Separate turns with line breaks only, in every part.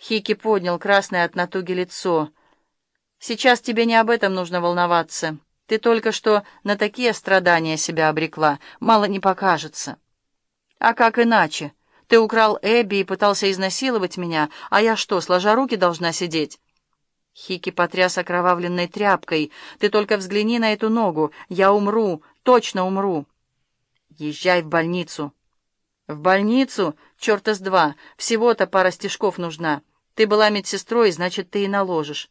Хики поднял красное от натуги лицо. «Сейчас тебе не об этом нужно волноваться. Ты только что на такие страдания себя обрекла. Мало не покажется». «А как иначе? Ты украл Эбби и пытался изнасиловать меня, а я что, сложа руки, должна сидеть?» Хики потряс окровавленной тряпкой. «Ты только взгляни на эту ногу. Я умру, точно умру». «Езжай в больницу». «В больницу? Черта с два. Всего-то пара стежков нужна. Ты была медсестрой, значит, ты и наложишь».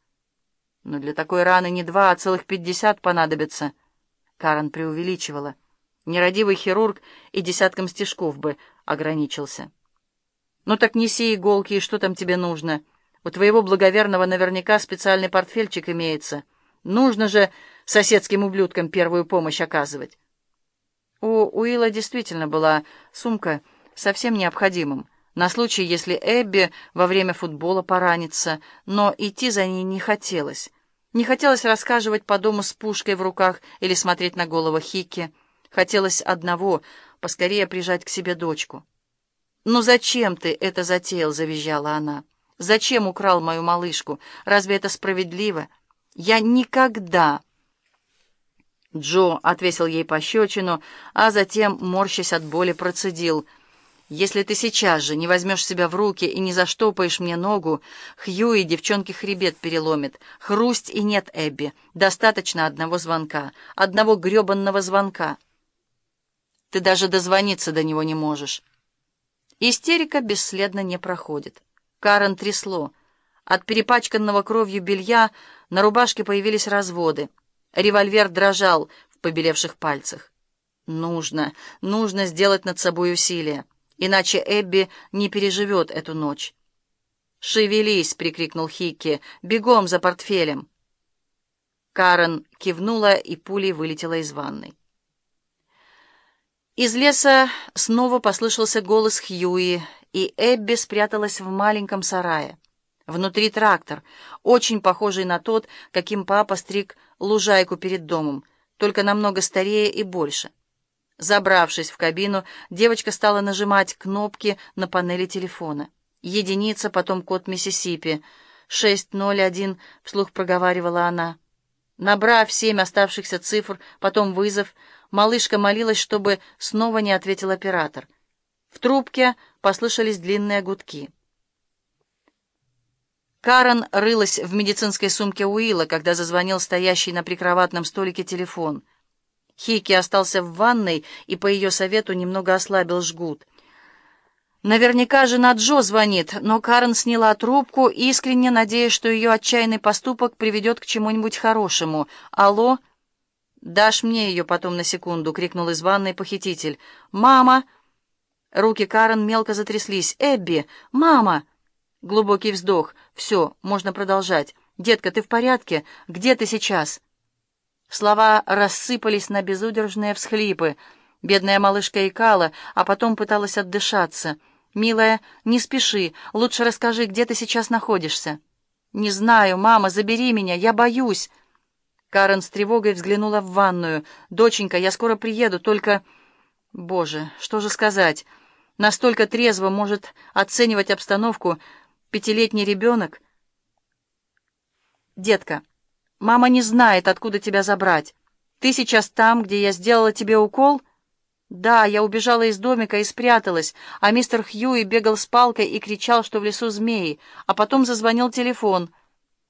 «Но для такой раны не два, а целых пятьдесят понадобится». Карен преувеличивала. Нерадивый хирург и десятком стежков бы ограничился. «Ну так неси иголки, и что там тебе нужно? У твоего благоверного наверняка специальный портфельчик имеется. Нужно же соседским ублюдкам первую помощь оказывать». У Уилла действительно была сумка совсем необходимым, на случай, если Эбби во время футбола поранится, но идти за ней не хотелось. Не хотелось рассказывать по дому с пушкой в руках или смотреть на голову Хики. Хотелось одного — поскорее прижать к себе дочку. «Ну зачем ты это затеял?» — завизжала она. «Зачем украл мою малышку? Разве это справедливо? Я никогда...» Джо отвесил ей пощечину, а затем, морщась от боли, процедил. «Если ты сейчас же не возьмешь себя в руки и не заштопаешь мне ногу, Хьюи девчонке хребет переломит. Хрусть и нет, Эбби. Достаточно одного звонка. Одного гребанного звонка. Ты даже дозвониться до него не можешь». Истерика бесследно не проходит. Карен трясло. От перепачканного кровью белья на рубашке появились разводы. Револьвер дрожал в побелевших пальцах. Нужно, нужно сделать над собой усилие, иначе Эбби не переживет эту ночь. «Шевелись!» — прикрикнул Хикки. «Бегом за портфелем!» Карен кивнула, и пулей вылетела из ванной. Из леса снова послышался голос Хьюи, и Эбби спряталась в маленьком сарае. Внутри трактор, очень похожий на тот, каким папа стриг лужайку перед домом, только намного старее и больше. Забравшись в кабину, девочка стала нажимать кнопки на панели телефона. Единица, потом код Миссисипи. «601», — вслух проговаривала она. Набрав семь оставшихся цифр, потом вызов, малышка молилась, чтобы снова не ответил оператор. В трубке послышались длинные гудки. Карен рылась в медицинской сумке Уилла, когда зазвонил стоящий на прикроватном столике телефон. Хики остался в ванной и по ее совету немного ослабил жгут. Наверняка жена Джо звонит, но Карен сняла трубку, искренне надеясь, что ее отчаянный поступок приведет к чему-нибудь хорошему. «Алло?» «Дашь мне ее потом на секунду?» — крикнул из ванной похититель. «Мама!» Руки Карен мелко затряслись. «Эбби! Мама!» Глубокий вздох. «Все, можно продолжать. Детка, ты в порядке? Где ты сейчас?» Слова рассыпались на безудержные всхлипы. Бедная малышка икала, а потом пыталась отдышаться. «Милая, не спеши. Лучше расскажи, где ты сейчас находишься». «Не знаю, мама, забери меня, я боюсь». Карен с тревогой взглянула в ванную. «Доченька, я скоро приеду, только...» «Боже, что же сказать?» Настолько трезво может оценивать обстановку Пятилетний ребенок? Детка, мама не знает, откуда тебя забрать. Ты сейчас там, где я сделала тебе укол? Да, я убежала из домика и спряталась, а мистер Хьюи бегал с палкой и кричал, что в лесу змеи, а потом зазвонил телефон —